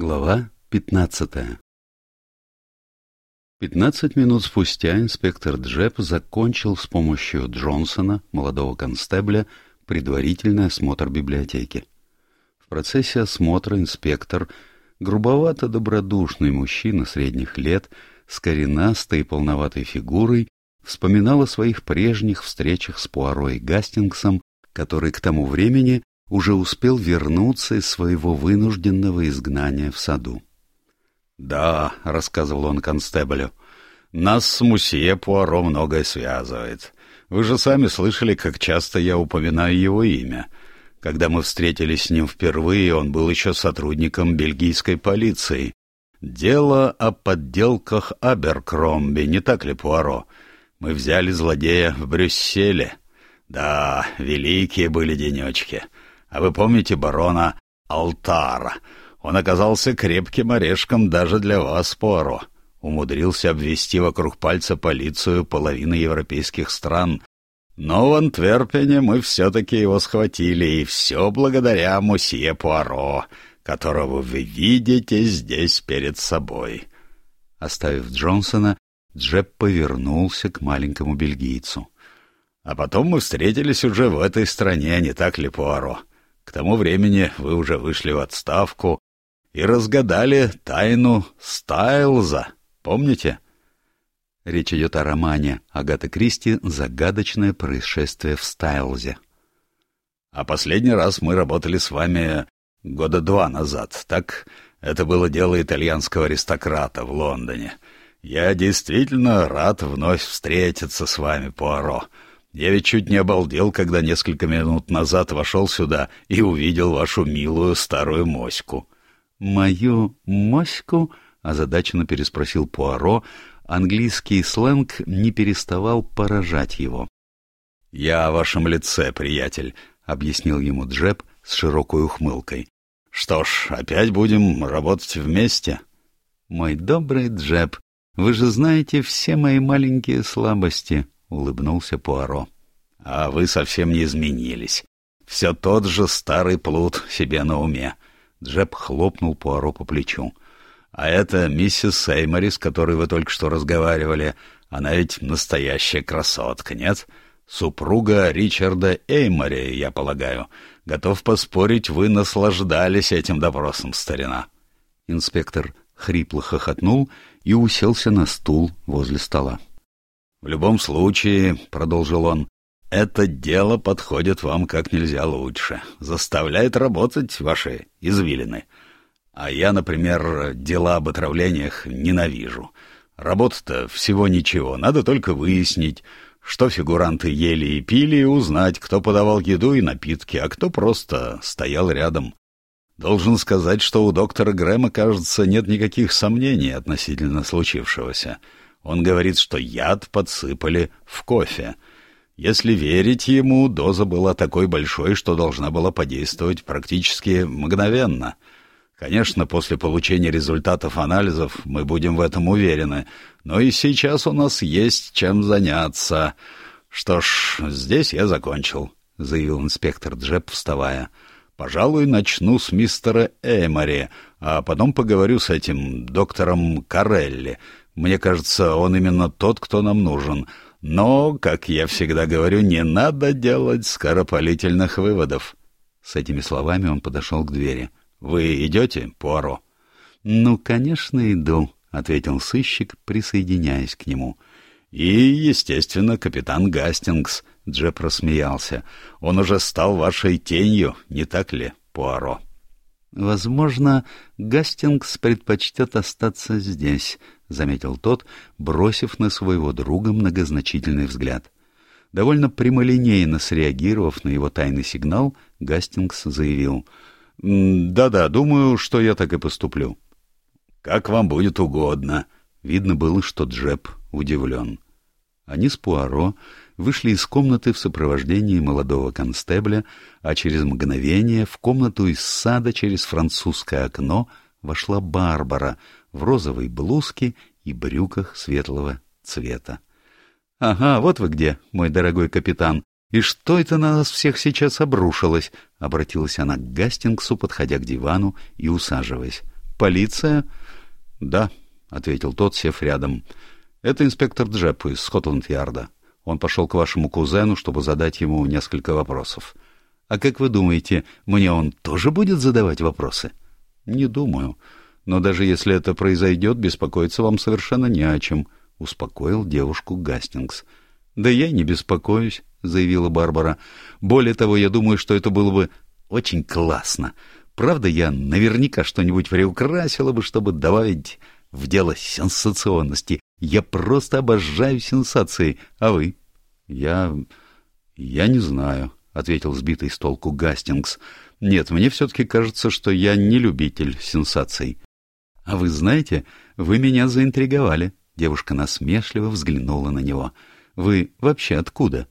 Глава пятнадцатая Пятнадцать минут спустя инспектор Джеб закончил с помощью Джонсона, молодого констебля, предварительный осмотр библиотеки. В процессе осмотра инспектор, грубовато-добродушный мужчина средних лет, с коренастой и полноватой фигурой, вспоминал о своих прежних встречах с Пуаро и Гастингсом, который к тому времени уже успел вернуться из своего вынужденного изгнания в саду. «Да», — рассказывал он констеблю, — «нас с Мусье Пуаро многое связывает. Вы же сами слышали, как часто я упоминаю его имя. Когда мы встретились с ним впервые, он был еще сотрудником бельгийской полиции. Дело о подделках Аберкромби, не так ли, Пуаро? Мы взяли злодея в Брюсселе. Да, великие были денечки». А вы помните барона Алтара? Он оказался крепким орешком даже для вас, Пуаро. Умудрился обвести вокруг пальца полицию половины европейских стран. Но в Антверпене мы все-таки его схватили, и все благодаря мусье Пуаро, которого вы видите здесь перед собой. Оставив Джонсона, Джеб повернулся к маленькому бельгийцу. — А потом мы встретились уже в этой стране, не так ли, Пуаро? К тому времени вы уже вышли в отставку и разгадали тайну Стайлза. Помните? Речь идет о романе Агаты Кристи «Загадочное происшествие в Стайлзе». А последний раз мы работали с вами года два назад, так? Это было дело итальянского аристократа в Лондоне. Я действительно рад вновь встретиться с вами, Пуаро. Я ведь чуть не обалдел, когда несколько минут назад вошел сюда и увидел вашу милую старую моську. — Мою моську? — озадаченно переспросил Пуаро. Английский сленг не переставал поражать его. — Я о вашем лице, приятель, — объяснил ему Джеб с широкой ухмылкой. — Что ж, опять будем работать вместе? — Мой добрый Джеб, вы же знаете все мои маленькие слабости, — улыбнулся Пуаро. — А вы совсем не изменились. Все тот же старый плут себе на уме. Джеб хлопнул Пуаро по плечу. — А это миссис Сеймори, с которой вы только что разговаривали. Она ведь настоящая красотка, нет? Супруга Ричарда Эймори, я полагаю. Готов поспорить, вы наслаждались этим допросом, старина. Инспектор хрипло хохотнул и уселся на стул возле стола. В любом случае, — продолжил он, — это дело подходит вам как нельзя лучше, заставляет работать ваши извилины. А я, например, дела об отравлениях ненавижу. Работа-то всего ничего, надо только выяснить, что фигуранты ели и пили, и узнать, кто подавал еду и напитки, а кто просто стоял рядом. Должен сказать, что у доктора Грэма, кажется, нет никаких сомнений относительно случившегося. Он говорит, что яд подсыпали в кофе. Если верить ему, доза была такой большой, что должна была подействовать практически мгновенно. Конечно, после получения результатов анализов мы будем в этом уверены, но и сейчас у нас есть чем заняться. Что ж, здесь я закончил, — заявил инспектор Джеб, вставая. Пожалуй, начну с мистера Эмори, а потом поговорю с этим доктором Карелли. Мне кажется, он именно тот, кто нам нужен. Но, как я всегда говорю, не надо делать скоропалительных выводов. С этими словами он подошел к двери. «Вы идете, Пуаро?» «Ну, конечно, иду», — ответил сыщик, присоединяясь к нему. «И, естественно, капитан Гастингс», — Джеб рассмеялся. «Он уже стал вашей тенью, не так ли, Пуаро?» «Возможно, Гастингс предпочтет остаться здесь», — заметил тот, бросив на своего друга многозначительный взгляд. Довольно прямолинейно среагировав на его тайный сигнал, Гастингс заявил. «Да-да, думаю, что я так и поступлю». «Как вам будет угодно». Видно было, что Джеб удивлен. Они с Пуаро вышли из комнаты в сопровождении молодого констебля, а через мгновение в комнату из сада через французское окно вошла Барбара в розовой блузке и брюках светлого цвета. — Ага, вот вы где, мой дорогой капитан. И что это на нас всех сейчас обрушилось? — обратилась она к Гастингсу, подходя к дивану и усаживаясь. — полиция?» «Да», — ответил тот, сев рядом. «Это инспектор Джеп из Скотланд-Ярда. Он пошел к вашему кузену, чтобы задать ему несколько вопросов». «А как вы думаете, мне он тоже будет задавать вопросы?» «Не думаю. Но даже если это произойдет, беспокоиться вам совершенно не о чем», — успокоил девушку Гастингс. «Да я не беспокоюсь», — заявила Барбара. «Более того, я думаю, что это было бы очень классно. Правда, я наверняка что-нибудь приукрасила бы, чтобы добавить в дело сенсационности. Я просто обожаю сенсации. А вы? Я... я не знаю, — ответил сбитый с толку Гастингс. Нет, мне все-таки кажется, что я не любитель сенсаций. А вы знаете, вы меня заинтриговали. Девушка насмешливо взглянула на него. Вы вообще откуда?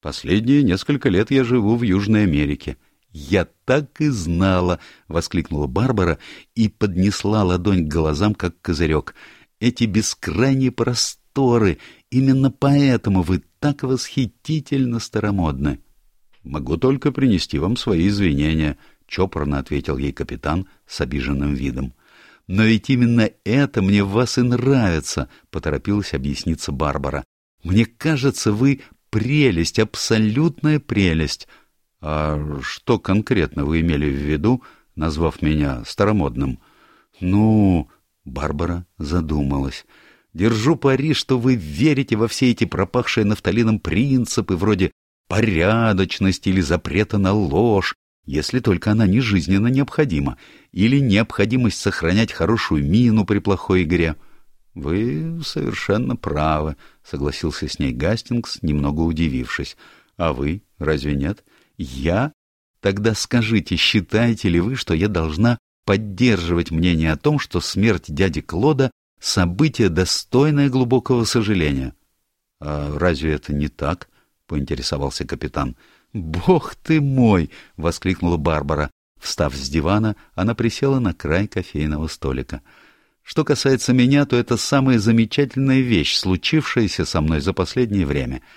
Последние несколько лет я живу в Южной Америке. «Я так и знала!» — воскликнула Барбара и поднесла ладонь к глазам, как козырек. «Эти бескрайние просторы! Именно поэтому вы так восхитительно старомодны!» «Могу только принести вам свои извинения», — чопорно ответил ей капитан с обиженным видом. «Но ведь именно это мне в вас и нравится», — поторопилась объясниться Барбара. «Мне кажется, вы прелесть, абсолютная прелесть». «А что конкретно вы имели в виду, назвав меня старомодным?» «Ну...» — Барбара задумалась. «Держу пари, что вы верите во все эти пропахшие нафталином принципы вроде порядочности или запрета на ложь, если только она не жизненно необходима, или необходимость сохранять хорошую мину при плохой игре». «Вы совершенно правы», — согласился с ней Гастингс, немного удивившись. «А вы разве нет?» Я? Тогда скажите, считаете ли вы, что я должна поддерживать мнение о том, что смерть дяди Клода — событие, достойное глубокого сожаления? — А разве это не так? — поинтересовался капитан. — Бог ты мой! — воскликнула Барбара. Встав с дивана, она присела на край кофейного столика. Что касается меня, то это самая замечательная вещь, случившаяся со мной за последнее время —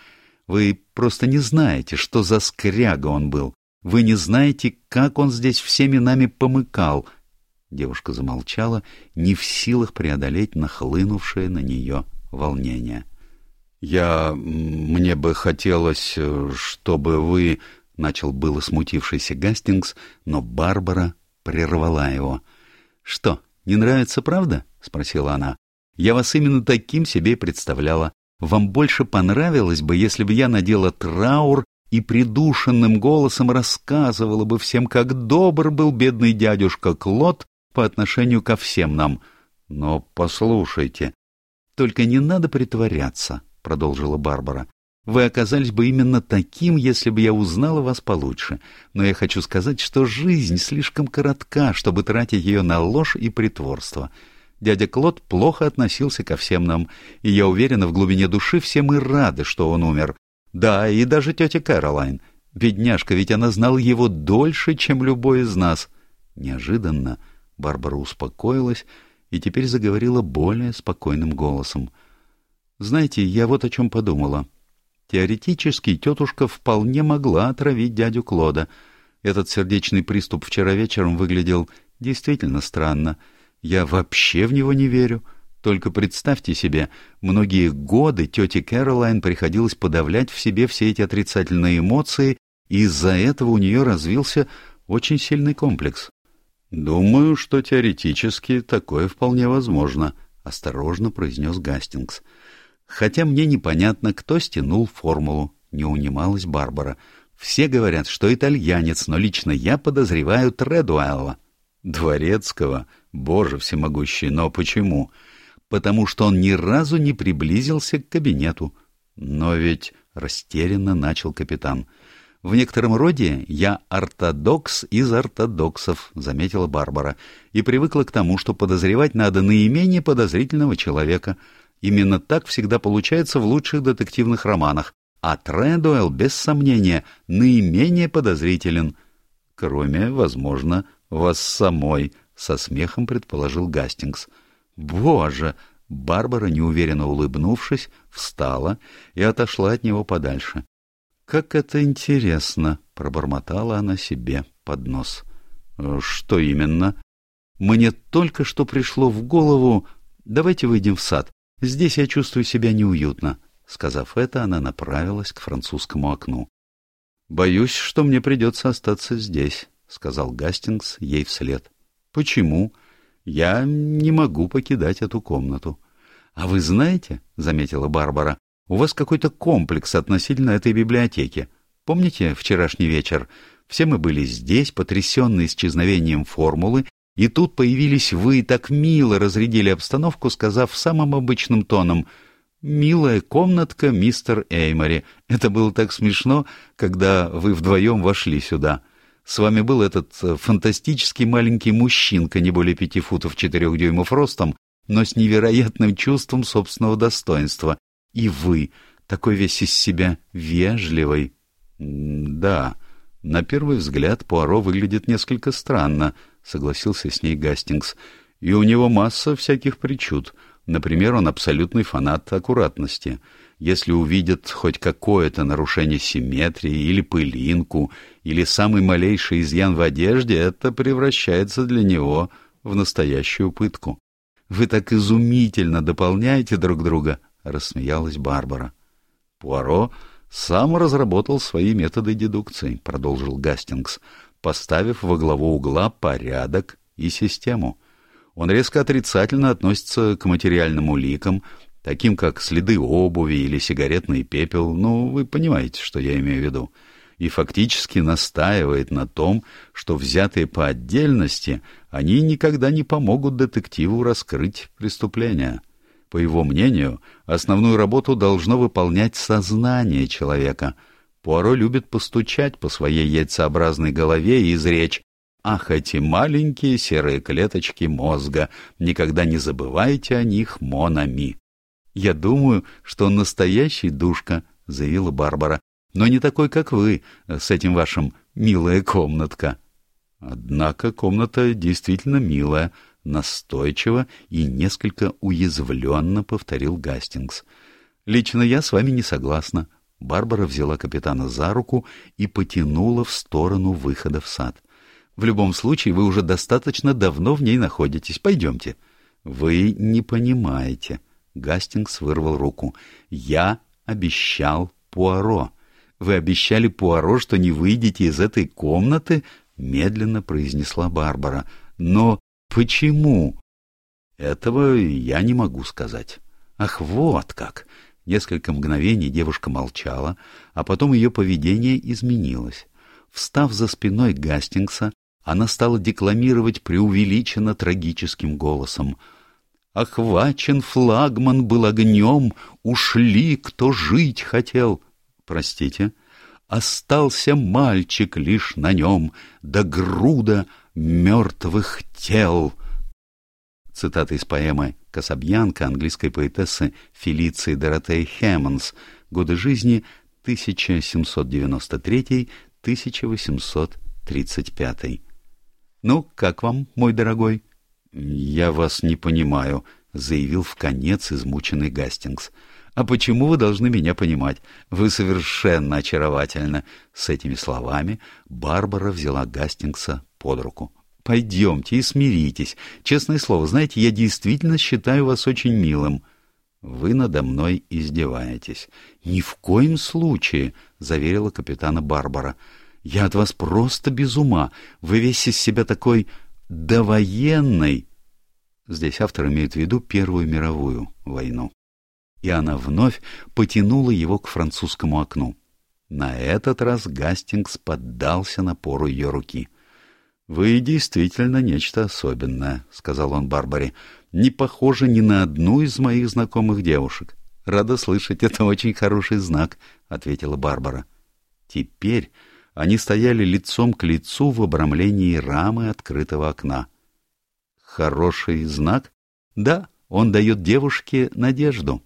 вы просто не знаете, что за скряга он был. Вы не знаете, как он здесь всеми нами помыкал. Девушка замолчала, не в силах преодолеть нахлынувшее на нее волнение. «Я... мне бы хотелось, чтобы вы...» — начал было смутившийся Гастингс, но Барбара прервала его. «Что, не нравится правда?» — спросила она. «Я вас именно таким себе представляла. Вам больше понравилось бы, если бы я надела траур и придушенным голосом рассказывала бы всем, как добр был бедный дядюшка Клод по отношению ко всем нам. Но послушайте, только не надо притворяться, — продолжила Барбара. Вы оказались бы именно таким, если бы я узнала вас получше. Но я хочу сказать, что жизнь слишком коротка, чтобы тратить ее на ложь и притворство. Дядя Клод плохо относился ко всем нам, и я уверена, в глубине души все мы рады, что он умер. Да, и даже тетя Кэролайн. Бедняжка, ведь она знала его дольше, чем любой из нас. Неожиданно Барбара успокоилась и теперь заговорила более спокойным голосом. «Знаете, я вот о чем подумала. Теоретически тетушка вполне могла отравить дядю Клода. Этот сердечный приступ вчера вечером выглядел действительно странно». Я вообще в него не верю. Только представьте себе, многие годы тете Кэролайн приходилось подавлять в себе все эти отрицательные эмоции, и из-за этого у нее развился очень сильный комплекс. «Думаю, что теоретически такое вполне возможно», — осторожно произнес Гастингс. «Хотя мне непонятно, кто стянул формулу», — не унималась Барбара. «Все говорят, что итальянец, но лично я подозреваю Тредуэлла». «Дворецкого?» Боже всемогущий, но почему? Потому что он ни разу не приблизился к кабинету. Но ведь растерянно начал капитан. В некотором роде я ортодокс из ортодоксов, заметила Барбара, и привыкла к тому, что подозревать надо наименее подозрительного человека. Именно так всегда получается в лучших детективных романах. А Тредуэлл, без сомнения, наименее подозрителен. Кроме, возможно, вас самой, со смехом предположил Гастингс. «Боже!» Барбара, неуверенно улыбнувшись, встала и отошла от него подальше. «Как это интересно!» — пробормотала она себе под нос. «Что именно?» Мне только что пришло в голову... Давайте выйдем в сад. Здесь я чувствую себя неуютно. Сказав это, она направилась к французскому окну. «Боюсь, что мне придется остаться здесь», — сказал Гастингс ей вслед. «Почему? Я не могу покидать эту комнату». «А вы знаете, — заметила Барбара, — у вас какой-то комплекс относительно этой библиотеки. Помните вчерашний вечер? Все мы были здесь, потрясенные исчезновением формулы, и тут появились вы и так мило разрядили обстановку, сказав самым обычным тоном «Милая комнатка, мистер Эймори». Это было так смешно, когда вы вдвоем вошли сюда. С вами был этот э, фантастический маленький мужчинка, не более пяти футов четырех дюймов ростом, но с невероятным чувством собственного достоинства. И вы, такой весь из себя вежливый. Да, на первый взгляд Пуаро выглядит несколько странно, согласился с ней Гастингс. И у него масса всяких причуд. Например, он абсолютный фанат аккуратности. Если увидит хоть какое-то нарушение симметрии или пылинку, или самый малейший изъян в одежде, это превращается для него в настоящую пытку. «Вы так изумительно дополняете друг друга», — рассмеялась Барбара. Пуаро сам разработал свои методы дедукции, — продолжил Гастингс, поставив во главу угла порядок и систему. Он резко отрицательно относится к материальным уликам, таким как следы обуви или сигаретный пепел, ну, вы понимаете, что я имею в виду, и фактически настаивает на том, что взятые по отдельности, они никогда не помогут детективу раскрыть преступление. По его мнению, основную работу должно выполнять сознание человека. Пуаро любит постучать по своей яйцеобразной голове и изречь «Ах, эти маленькие серые клеточки мозга! Никогда не забывайте о них, Монами!» «Я думаю, что он настоящий душка», — заявила Барбара, «но не такой, как вы, с этим вашим «милая комнатка». Однако комната действительно милая, настойчиво и несколько уязвленно повторил Гастингс. «Лично я с вами не согласна». Барбара взяла капитана за руку и потянула в сторону выхода в сад. «В любом случае, вы уже достаточно давно в ней находитесь. Пойдемте». «Вы не понимаете». Гастингс вырвал руку. «Я обещал Пуаро. Вы обещали Пуаро, что не выйдете из этой комнаты?» Медленно произнесла Барбара. «Но Почему? Этого я не могу сказать. Ах, вот как! Несколько мгновений девушка молчала, а потом ее поведение изменилось. Встав за спиной Гастингса, она стала декламировать преувеличенно трагическим голосом. «Охвачен флагман был огнем, ушли, кто жить хотел». «Простите?» «Остался мальчик лишь на нем, до груда мертвых тел. Цитата из поэмы «Касабьянка» английской поэтессы Фелиции Доротеи Хэммонс, годы жизни 1793-1835. «Ну, как вам, мой дорогой?» «Я вас не понимаю», — заявил в конец измученный Гастингс. «А почему вы должны меня понимать? Вы совершенно очаровательны!» С этими словами Барбара взяла Гастингса под руку. «Пойдемте и смиритесь. Честное слово, знаете, я действительно считаю вас очень милым». «Вы надо мной издеваетесь». «Ни в коем случае», — заверила капитана Барбара. «Я от вас просто без ума. Вы весь из себя такой довоенный». Здесь автор имеет в виду Первую мировую войну. И она вновь потянула его к французскому окну. На этот раз Гастингс поддался напору ее руки. «Вы действительно нечто особенное», — сказал он Барбаре. «Не похоже ни на одну из моих знакомых девушек». «Рада слышать, это очень хороший знак», — ответила Барбара. Теперь они стояли лицом к лицу в обрамлении рамы открытого окна. «Хороший знак?» «Да, он дает девушке надежду».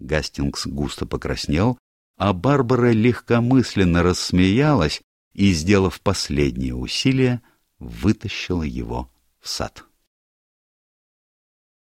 Гастингс густо покраснел, а Барбара легкомысленно рассмеялась и, сделав последнее усилие, вытащила его в сад.